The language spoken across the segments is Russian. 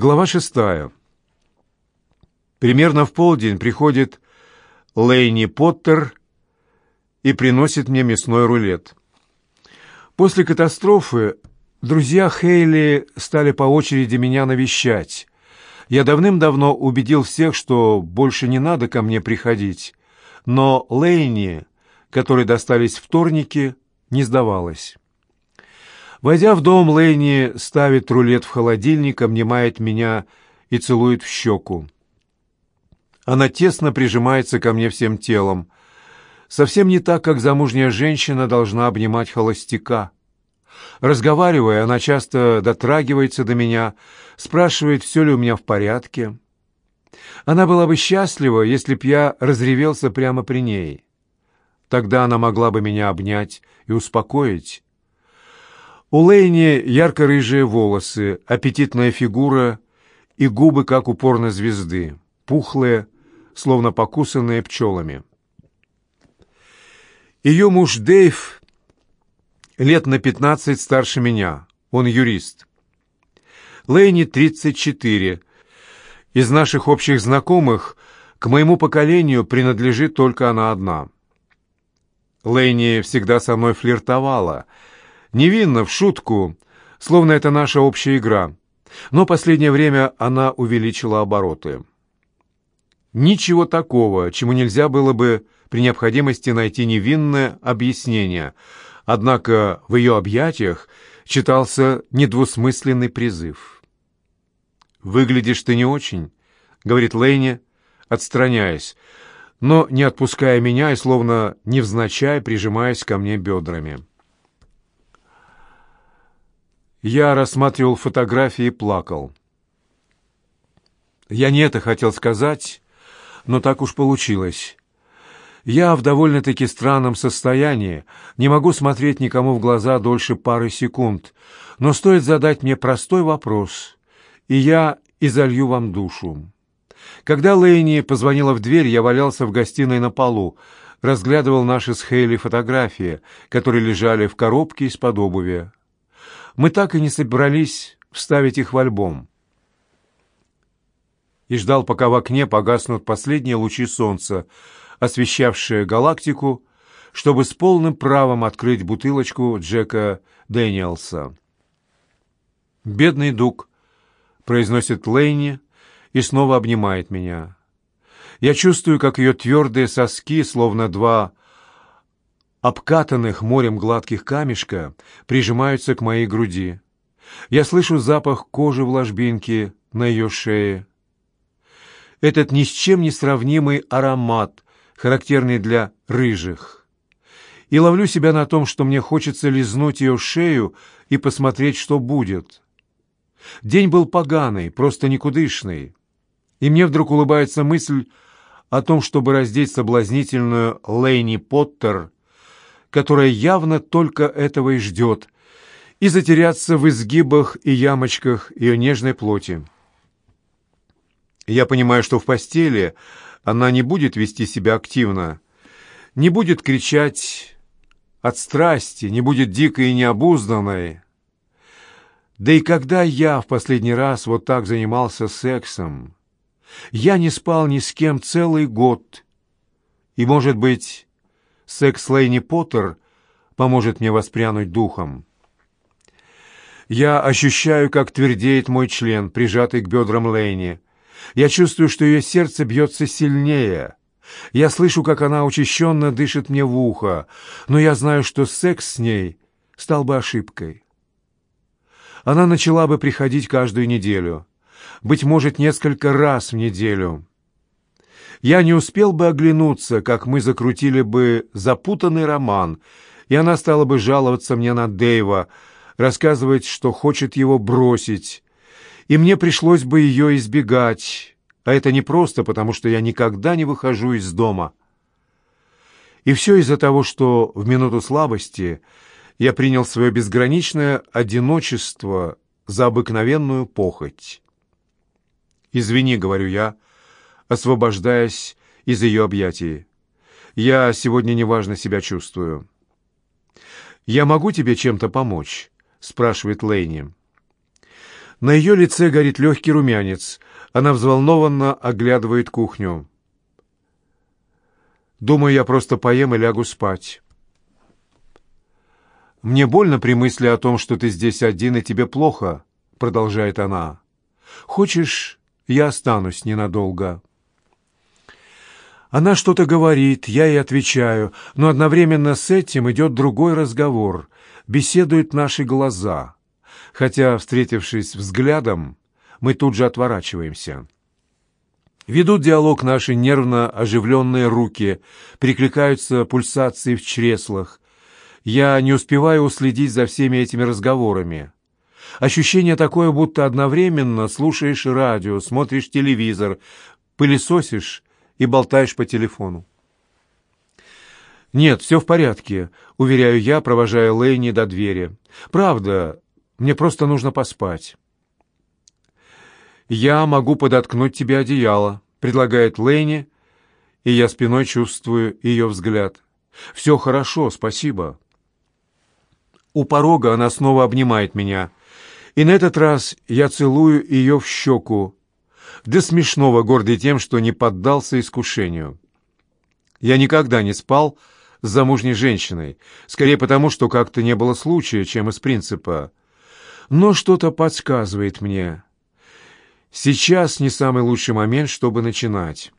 Глава шестая. Примерно в полдень приходит Лейни Поттер и приносит мне мясной рулет. После катастрофы друзья Хейли стали по очереди меня навещать. Я давным-давно убедил всех, что больше не надо ко мне приходить. Но Лейни, которой достались вторники, не сдавалась. Войдя в дом, Лейни ставит рулет в холодильник, обнимает меня и целует в щеку. Она тесно прижимается ко мне всем телом. Совсем не так, как замужняя женщина должна обнимать холостяка. Разговаривая, она часто дотрагивается до меня, спрашивает, все ли у меня в порядке. Она была бы счастлива, если б я разревелся прямо при ней. Тогда она могла бы меня обнять и успокоить. У Лейни ярко-рыжие волосы, аппетитная фигура и губы, как у порнозвезды, пухлые, словно покусанные пчелами. Ее муж Дэйв лет на пятнадцать старше меня, он юрист. Тридцать четыре. Из наших общих знакомых к моему поколению принадлежит только она одна. Лейни всегда со мной флиртовала — Невинно, в шутку, словно это наша общая игра. Но последнее время она увеличила обороты. Ничего такого, чему нельзя было бы при необходимости найти невинное объяснение. Однако в ее объятиях читался недвусмысленный призыв. «Выглядишь ты не очень», — говорит Лейни, отстраняясь, но не отпуская меня и словно невзначай прижимаясь ко мне бедрами. Я рассматривал фотографии и плакал. Я не это хотел сказать, но так уж получилось. Я в довольно-таки странном состоянии, не могу смотреть никому в глаза дольше пары секунд, но стоит задать мне простой вопрос, и я изолью вам душу. Когда Лэйни позвонила в дверь, я валялся в гостиной на полу, разглядывал наши с Хейли фотографии, которые лежали в коробке из-под обуви мы так и не собрались вставить их в альбом. И ждал, пока в окне погаснут последние лучи солнца, освещавшие галактику, чтобы с полным правом открыть бутылочку Джека Дэниелса. «Бедный Дуг», — произносит Лейни и снова обнимает меня. Я чувствую, как ее твердые соски, словно два обкатанных морем гладких камешка прижимаются к моей груди. Я слышу запах кожи в ложбинке на ее шее. Этот ни с чем не сравнимый аромат, характерный для рыжих. И ловлю себя на том, что мне хочется лизнуть ее шею и посмотреть, что будет. День был поганый, просто никудышный. И мне вдруг улыбается мысль о том, чтобы раздеть соблазнительную Лейни Поттер которая явно только этого и ждет, и затеряться в изгибах и ямочках ее нежной плоти. Я понимаю, что в постели она не будет вести себя активно, не будет кричать от страсти, не будет дикой и необузданной. Да и когда я в последний раз вот так занимался сексом, я не спал ни с кем целый год, и, может быть, секс Лейни Поттер поможет мне воспрянуть духом. Я ощущаю, как твердеет мой член, прижатый к бедрам Лейни. Я чувствую, что ее сердце бьется сильнее. Я слышу, как она учащенно дышит мне в ухо, но я знаю, что секс с ней стал бы ошибкой. Она начала бы приходить каждую неделю, быть может, несколько раз в неделю я не успел бы оглянуться, как мы закрутили бы запутанный роман, и она стала бы жаловаться мне на Дэйва, рассказывать, что хочет его бросить, и мне пришлось бы ее избегать, а это не просто, потому что я никогда не выхожу из дома. И все из-за того, что в минуту слабости я принял свое безграничное одиночество за обыкновенную похоть. «Извини», — говорю я, — освобождаясь из ее объятий. «Я сегодня неважно себя чувствую». «Я могу тебе чем-то помочь?» — спрашивает Лейни. На ее лице горит легкий румянец. Она взволнованно оглядывает кухню. Думаю, я просто поем и лягу спать. «Мне больно при мысли о том, что ты здесь один и тебе плохо», — продолжает она. «Хочешь, я останусь ненадолго?» Она что-то говорит, я ей отвечаю, но одновременно с этим идет другой разговор, беседуют наши глаза, хотя, встретившись взглядом, мы тут же отворачиваемся. Ведут диалог наши нервно оживленные руки, перекликаются пульсации в чреслах. Я не успеваю уследить за всеми этими разговорами. Ощущение такое, будто одновременно слушаешь радио, смотришь телевизор, пылесосишь и болтаешь по телефону. «Нет, все в порядке», — уверяю я, провожая Лэйни до двери. «Правда, мне просто нужно поспать». «Я могу подоткнуть тебе одеяло», — предлагает Лэйни, и я спиной чувствую ее взгляд. «Все хорошо, спасибо». У порога она снова обнимает меня, и на этот раз я целую ее в щеку, до смешного гордый тем, что не поддался искушению. Я никогда не спал с замужней женщиной, скорее потому, что как-то не было случая, чем из принципа. Но что-то подсказывает мне — Сейчас не самый лучший момент, чтобы начинать.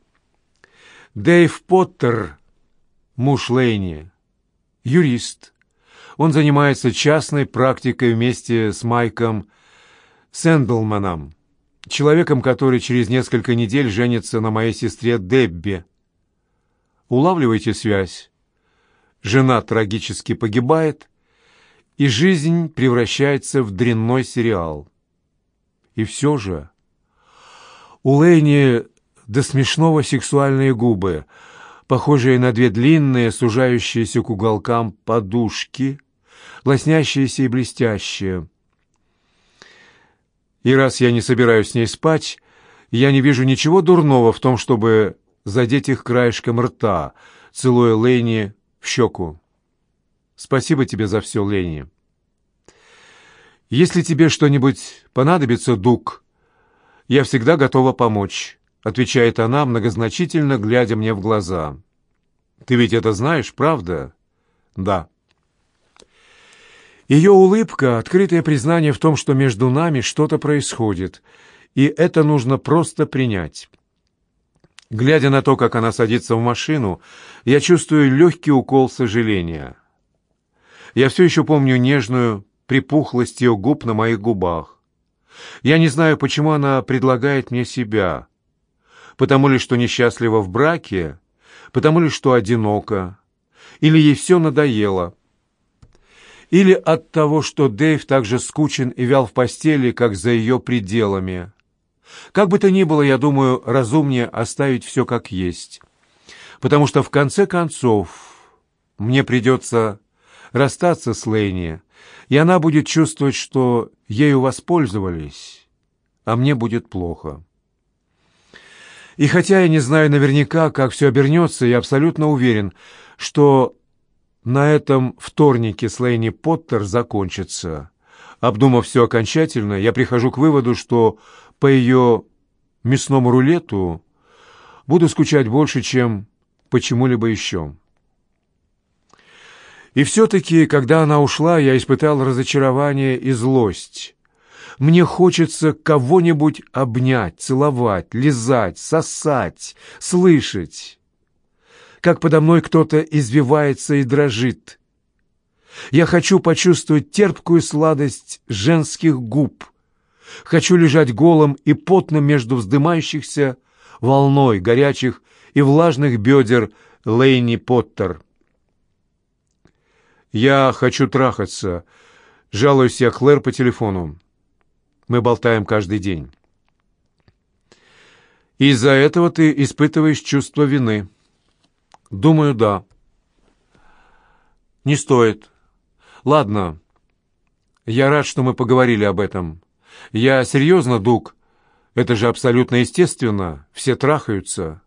Дэйв Поттер, муж Лейни, юрист. Он занимается частной практикой вместе с Майком Сэндлманом, человеком, который через несколько недель женится на моей сестре Дебби. Улавливаете связь? Жена трагически погибает, и жизнь превращается в дрянной сериал. И все же... У Лэйни до смешного сексуальные губы, похожие на две длинные, сужающиеся к уголкам подушки, лоснящиеся и блестящие. И раз я не собираюсь с ней спать, я не вижу ничего дурного в том, чтобы задеть их краешком рта, целуя Лэйни в щеку. Спасибо тебе за все, Лэйни. Если тебе что-нибудь понадобится, Дук, «Я всегда готова помочь», — отвечает она, многозначительно глядя мне в глаза. «Ты ведь это знаешь, правда?» «Да». Ее улыбка — открытое признание в том, что между нами что-то происходит, и это нужно просто принять. Глядя на то, как она садится в машину, я чувствую легкий укол сожаления. Я все еще помню нежную припухлость ее губ на моих губах. Я не знаю, почему она предлагает мне себя. Потому ли, что несчастлива в браке, потому ли, что одинока, или ей все надоело, или от того, что Дэйв так же скучен и вял в постели, как за ее пределами. Как бы то ни было, я думаю, разумнее оставить все как есть, потому что в конце концов мне придется расстаться с Лейни, и она будет чувствовать, что ею воспользовались, а мне будет плохо. И хотя я не знаю наверняка, как все обернется, я абсолютно уверен, что на этом вторнике с Лейни Поттер закончится. Обдумав все окончательно, я прихожу к выводу, что по ее мясному рулету буду скучать больше, чем почему-либо еще. И все-таки, когда она ушла, я испытал разочарование и злость. Мне хочется кого-нибудь обнять, целовать, лизать, сосать, слышать. Как подо мной кто-то извивается и дрожит. Я хочу почувствовать терпкую сладость женских губ. Хочу лежать голым и потным между вздымающихся волной горячих и влажных бедер Лейни Поттер. «Я хочу трахаться», — жалуюсь я Клэр по телефону. Мы болтаем каждый день. «Из-за этого ты испытываешь чувство вины?» «Думаю, да». «Не стоит. Ладно. Я рад, что мы поговорили об этом. Я серьезно, Дуг. Это же абсолютно естественно. Все трахаются.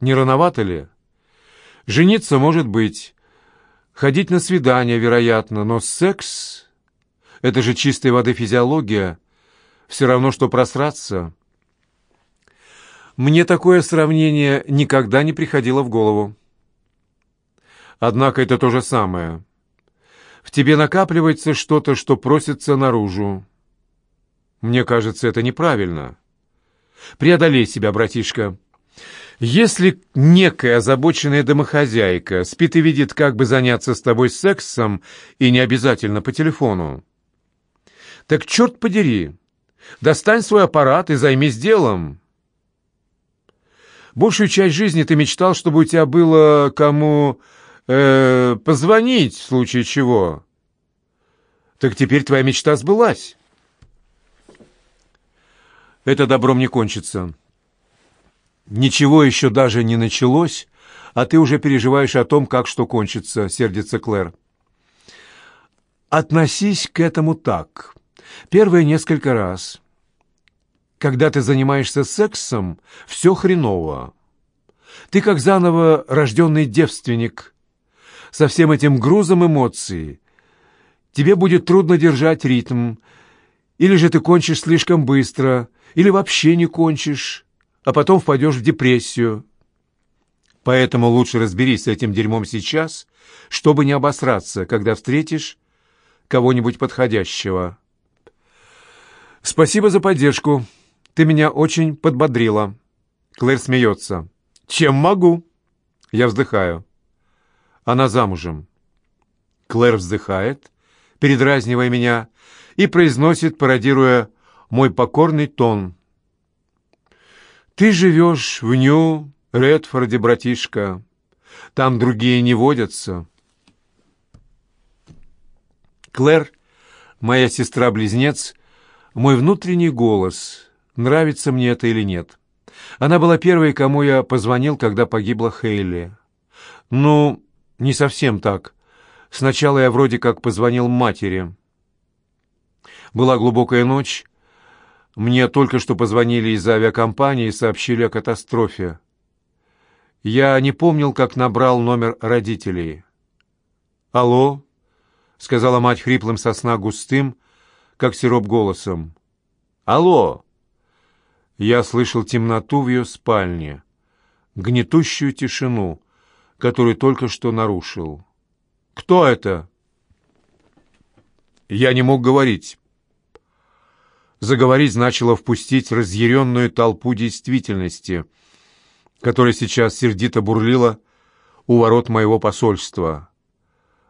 Не рановато ли? Жениться может быть». Ходить на свидания, вероятно, но секс — это же чистой воды физиология. все равно, что просраться. Мне такое сравнение никогда не приходило в голову. Однако это то же самое. В тебе накапливается что-то, что просится наружу. Мне кажется, это неправильно. Преодолей себя, братишка. Если некая озабоченная домохозяйка спит и видит, как бы заняться с тобой сексом, и не обязательно по телефону, так черт подери, достань свой аппарат и займись делом. Большую часть жизни ты мечтал, чтобы у тебя было кому э, позвонить в случае чего. Так теперь твоя мечта сбылась. Это добром не кончится. «Ничего еще даже не началось, а ты уже переживаешь о том, как что кончится», — сердится Клэр. «Относись к этому так. Первые несколько раз. Когда ты занимаешься сексом, все хреново. Ты как заново рожденный девственник, со всем этим грузом эмоций. Тебе будет трудно держать ритм, или же ты кончишь слишком быстро, или вообще не кончишь» а потом впадешь в депрессию. Поэтому лучше разберись с этим дерьмом сейчас, чтобы не обосраться, когда встретишь кого-нибудь подходящего. Спасибо за поддержку. Ты меня очень подбодрила. Клэр смеется. Чем могу? Я вздыхаю. Она замужем. Клэр вздыхает, передразнивая меня, и произносит, пародируя мой покорный тон. Ты живешь в Нью-Редфорде, братишка. Там другие не водятся. Клэр, моя сестра-близнец, мой внутренний голос, нравится мне это или нет. Она была первой, кому я позвонил, когда погибла Хейли. Ну, не совсем так. Сначала я вроде как позвонил матери. Была глубокая ночь, мне только что позвонили из авиакомпании и сообщили о катастрофе. Я не помнил, как набрал номер родителей. «Алло?» — сказала мать хриплым сосна густым, как сироп голосом. «Алло!» Я слышал темноту в ее спальне, гнетущую тишину, которую только что нарушил. «Кто это?» Я не мог говорить. Заговорить значило впустить разъяренную толпу действительности, которая сейчас сердито бурлила у ворот моего посольства.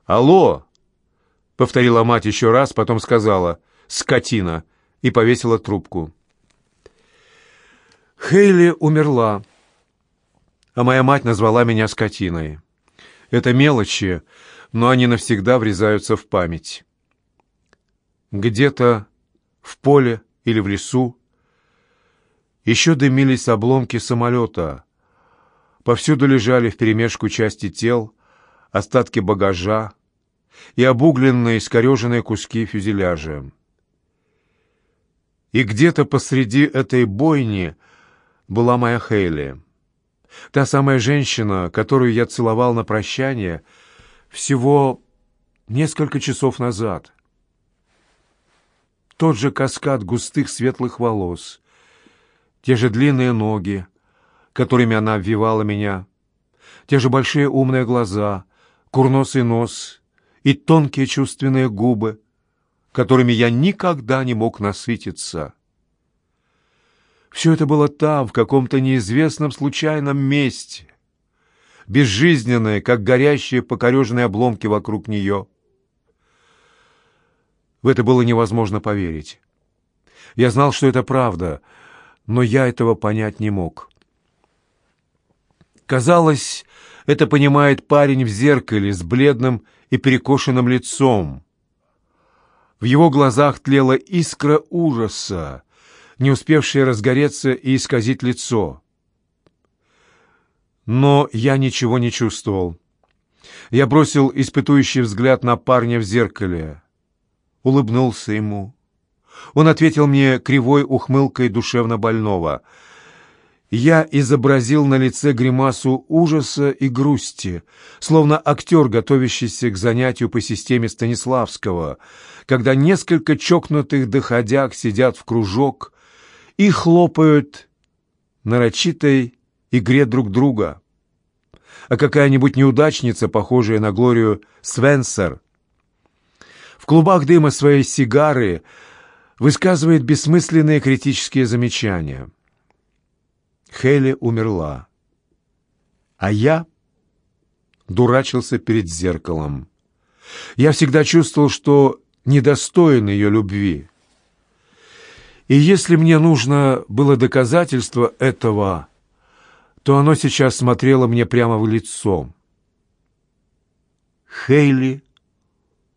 «Алло!» — повторила мать еще раз, потом сказала «Скотина!» и повесила трубку. Хейли умерла, а моя мать назвала меня скотиной. Это мелочи, но они навсегда врезаются в память. Где-то в поле или в лесу. Еще дымились обломки самолета. Повсюду лежали вперемешку части тел, остатки багажа и обугленные, искореженные куски фюзеляжа. И где-то посреди этой бойни была моя Хейли. Та самая женщина, которую я целовал на прощание всего несколько часов назад тот же каскад густых светлых волос, те же длинные ноги, которыми она обвивала меня, те же большие умные глаза, курносый нос и тонкие чувственные губы, которыми я никогда не мог насытиться. Все это было там, в каком-то неизвестном случайном месте, безжизненное, как горящие покореженные обломки вокруг нее — в это было невозможно поверить. Я знал, что это правда, но я этого понять не мог. Казалось, это понимает парень в зеркале с бледным и перекошенным лицом. В его глазах тлела искра ужаса, не успевшая разгореться и исказить лицо. Но я ничего не чувствовал. Я бросил испытующий взгляд на парня в зеркале улыбнулся ему. Он ответил мне кривой ухмылкой душевно больного. я изобразил на лице гримасу ужаса и грусти, словно актер, готовящийся к занятию по системе Станиславского, когда несколько чокнутых доходяг сидят в кружок и хлопают нарочитой игре друг друга. А какая-нибудь неудачница, похожая на Глорию Свенсер, в клубах дыма своей сигары высказывает бессмысленные критические замечания. Хейли умерла, а я дурачился перед зеркалом. Я всегда чувствовал, что недостоин ее любви. И если мне нужно было доказательство этого, то оно сейчас смотрело мне прямо в лицо. Хейли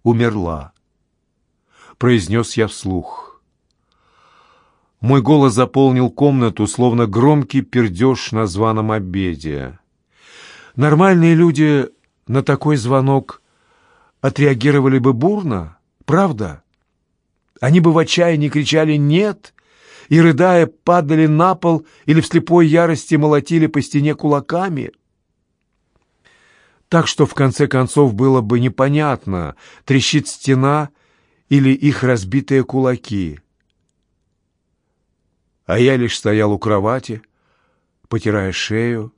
умерла произнес я вслух. Мой голос заполнил комнату, словно громкий пердеж на званом обеде. Нормальные люди на такой звонок отреагировали бы бурно, правда? Они бы в отчаянии кричали «нет» и, рыдая, падали на пол или в слепой ярости молотили по стене кулаками. Так что, в конце концов, было бы непонятно, трещит стена или их разбитые кулаки. А я лишь стоял у кровати, потирая шею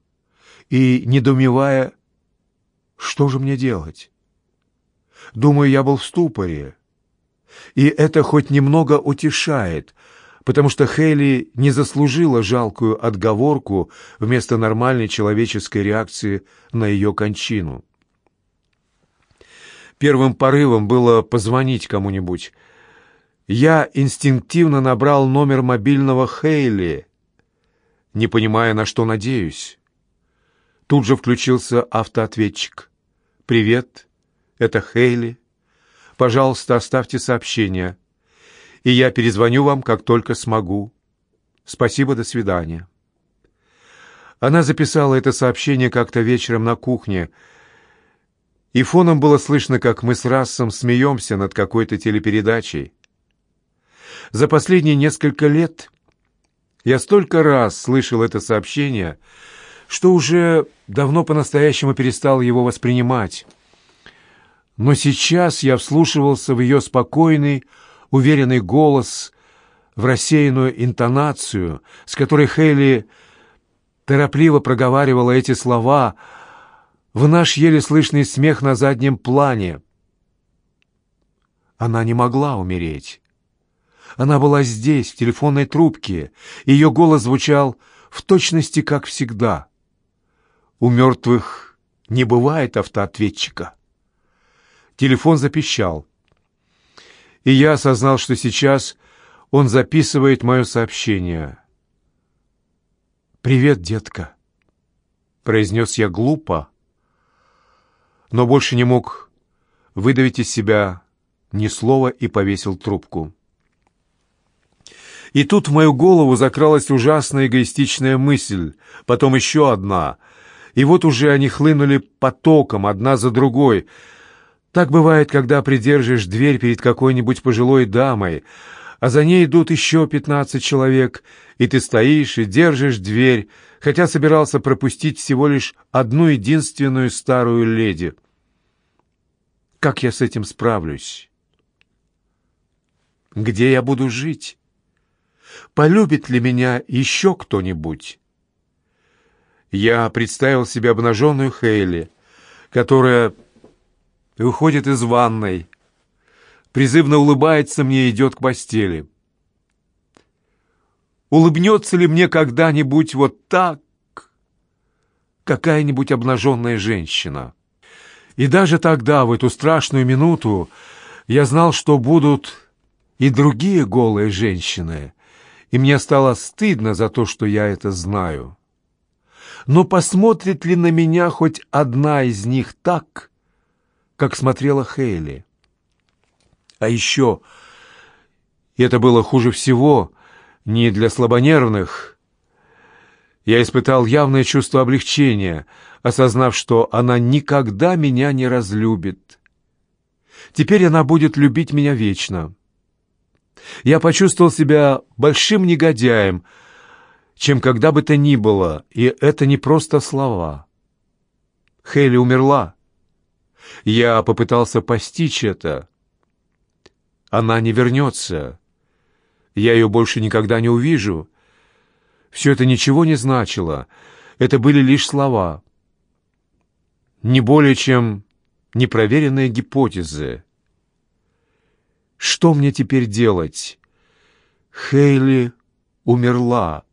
и недоумевая, что же мне делать. Думаю, я был в ступоре. И это хоть немного утешает, потому что Хейли не заслужила жалкую отговорку вместо нормальной человеческой реакции на ее кончину. Первым порывом было позвонить кому-нибудь. Я инстинктивно набрал номер мобильного Хейли, не понимая, на что надеюсь. Тут же включился автоответчик. «Привет, это Хейли. Пожалуйста, оставьте сообщение, и я перезвоню вам, как только смогу. Спасибо, до свидания». Она записала это сообщение как-то вечером на кухне, и фоном было слышно, как мы с Рассом смеемся над какой-то телепередачей. За последние несколько лет я столько раз слышал это сообщение, что уже давно по-настоящему перестал его воспринимать. Но сейчас я вслушивался в ее спокойный, уверенный голос, в рассеянную интонацию, с которой Хейли торопливо проговаривала эти слова — в наш еле слышный смех на заднем плане. Она не могла умереть. Она была здесь, в телефонной трубке. Ее голос звучал в точности, как всегда. У мертвых не бывает автоответчика. Телефон запищал. И я осознал, что сейчас он записывает мое сообщение. «Привет, детка», — произнес я глупо, но больше не мог выдавить из себя ни слова и повесил трубку. И тут в мою голову закралась ужасная эгоистичная мысль, потом еще одна, и вот уже они хлынули потоком, одна за другой. Так бывает, когда придержишь дверь перед какой-нибудь пожилой дамой, а за ней идут еще пятнадцать человек, и ты стоишь и держишь дверь, хотя собирался пропустить всего лишь одну единственную старую леди. Как я с этим справлюсь? Где я буду жить? Полюбит ли меня еще кто-нибудь? Я представил себе обнаженную Хейли, которая выходит из ванной, призывно улыбается мне и идет к постели. Улыбнется ли мне когда-нибудь вот так какая-нибудь обнаженная женщина? И даже тогда, в эту страшную минуту, я знал, что будут и другие голые женщины, и мне стало стыдно за то, что я это знаю. Но посмотрит ли на меня хоть одна из них так, как смотрела Хейли? А еще, и это было хуже всего, не для слабонервных, я испытал явное чувство облегчения, осознав, что она никогда меня не разлюбит. Теперь она будет любить меня вечно. Я почувствовал себя большим негодяем, чем когда бы то ни было, и это не просто слова. Хейли умерла. Я попытался постичь это. Она не вернется. Я ее больше никогда не увижу. Все это ничего не значило. Это были лишь слова. Не более чем непроверенные гипотезы. Что мне теперь делать? Хейли умерла.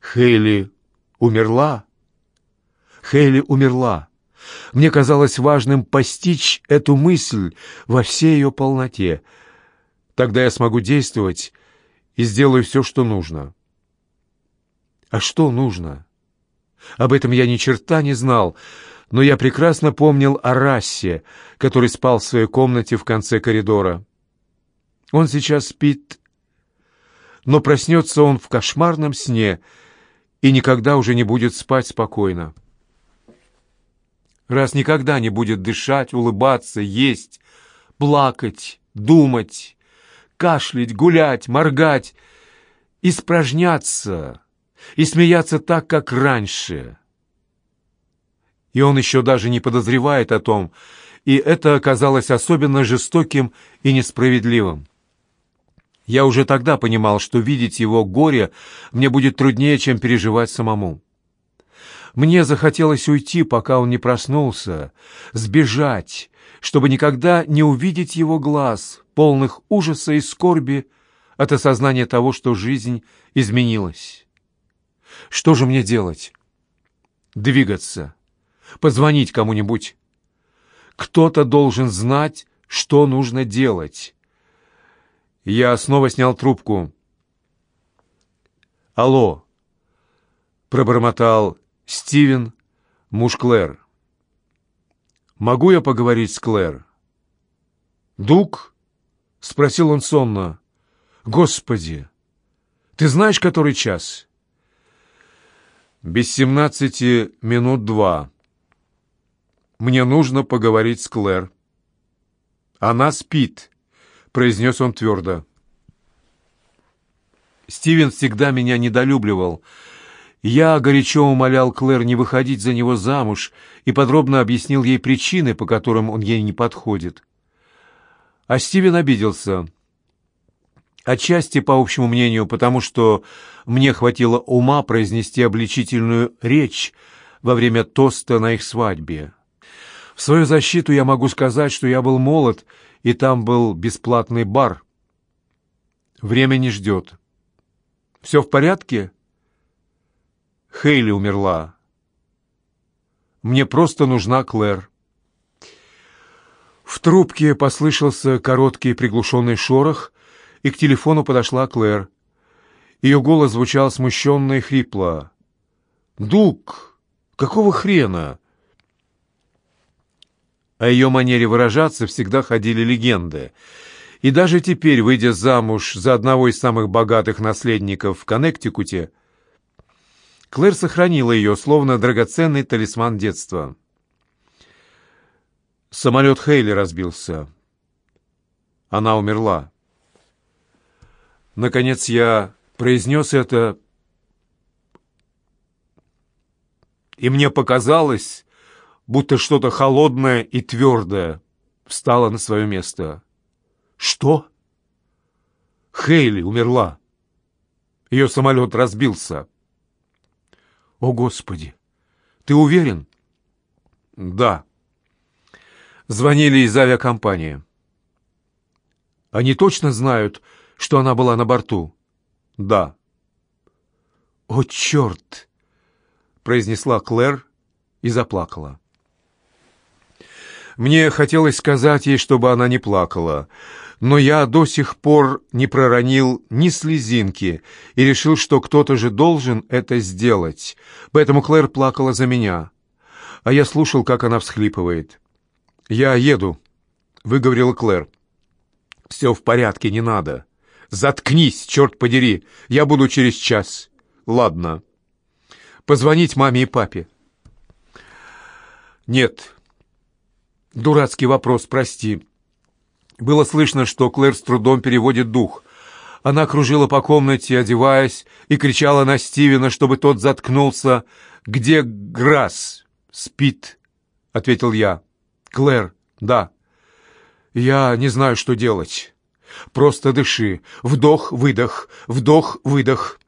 Хейли умерла? Хейли умерла. Мне казалось важным постичь эту мысль во всей ее полноте. Тогда я смогу действовать и сделаю все, что нужно. А что нужно? Об этом я ни черта не знал, но я прекрасно помнил о расе, который спал в своей комнате в конце коридора. Он сейчас спит, но проснется он в кошмарном сне и никогда уже не будет спать спокойно. Раз никогда не будет дышать, улыбаться, есть, плакать, думать, кашлять, гулять, моргать, испражняться и смеяться так, как раньше — и он еще даже не подозревает о том, и это оказалось особенно жестоким и несправедливым. Я уже тогда понимал, что видеть его горе мне будет труднее, чем переживать самому. Мне захотелось уйти, пока он не проснулся, сбежать, чтобы никогда не увидеть его глаз, полных ужаса и скорби от осознания того, что жизнь изменилась. Что же мне делать? Двигаться позвонить кому-нибудь. Кто-то должен знать, что нужно делать. Я снова снял трубку. «Алло!» — пробормотал Стивен, муж Клэр. «Могу я поговорить с Клэр?» «Дук?» — спросил он сонно. «Господи! Ты знаешь, который час?» «Без семнадцати минут два». Мне нужно поговорить с Клэр». «Она спит», — произнес он твердо. Стивен всегда меня недолюбливал. Я горячо умолял Клэр не выходить за него замуж и подробно объяснил ей причины, по которым он ей не подходит. А Стивен обиделся. Отчасти, по общему мнению, потому что мне хватило ума произнести обличительную речь во время тоста на их свадьбе. В свою защиту я могу сказать, что я был молод, и там был бесплатный бар. Время не ждет. Все в порядке? Хейли умерла. Мне просто нужна Клэр. В трубке послышался короткий приглушенный шорох, и к телефону подошла Клэр. Ее голос звучал смущенно и хрипло. «Дук, какого хрена?» О ее манере выражаться всегда ходили легенды. И даже теперь, выйдя замуж за одного из самых богатых наследников в Коннектикуте, Клэр сохранила ее, словно драгоценный талисман детства. Самолет Хейли разбился. Она умерла. Наконец я произнес это, и мне показалось, будто что-то холодное и твердое встало на свое место. «Что?» «Хейли умерла. Ее самолет разбился». «О, Господи! Ты уверен?» «Да». Звонили из авиакомпании. «Они точно знают, что она была на борту?» «Да». «О, черт!» — произнесла Клэр и заплакала. Мне хотелось сказать ей, чтобы она не плакала, но я до сих пор не проронил ни слезинки и решил, что кто-то же должен это сделать. Поэтому Клэр плакала за меня, а я слушал, как она всхлипывает. «Я еду», — выговорила Клэр. «Все в порядке, не надо. Заткнись, черт подери, я буду через час». «Ладно. Позвонить маме и папе». «Нет, Дурацкий вопрос, прости. Было слышно, что Клэр с трудом переводит дух. Она кружила по комнате, одеваясь, и кричала на Стивена, чтобы тот заткнулся. «Где Грасс?» «Спит», — ответил я. «Клэр, да». «Я не знаю, что делать. Просто дыши. Вдох-выдох, вдох-выдох».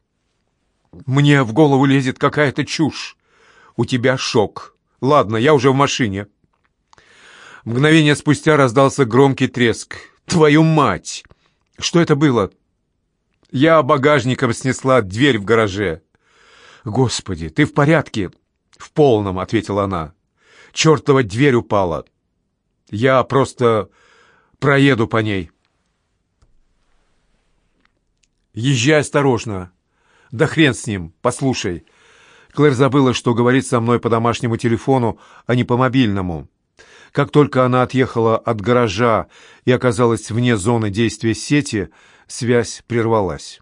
«Мне в голову лезет какая-то чушь. У тебя шок. Ладно, я уже в машине». Мгновение спустя раздался громкий треск. «Твою мать!» «Что это было?» «Я багажником снесла дверь в гараже». «Господи, ты в порядке?» «В полном», — ответила она. «Чертова дверь упала. Я просто проеду по ней». «Езжай осторожно. Да хрен с ним, послушай». Клэр забыла, что говорит со мной по домашнему телефону, а не по мобильному. Как только она отъехала от гаража и оказалась вне зоны действия сети, связь прервалась.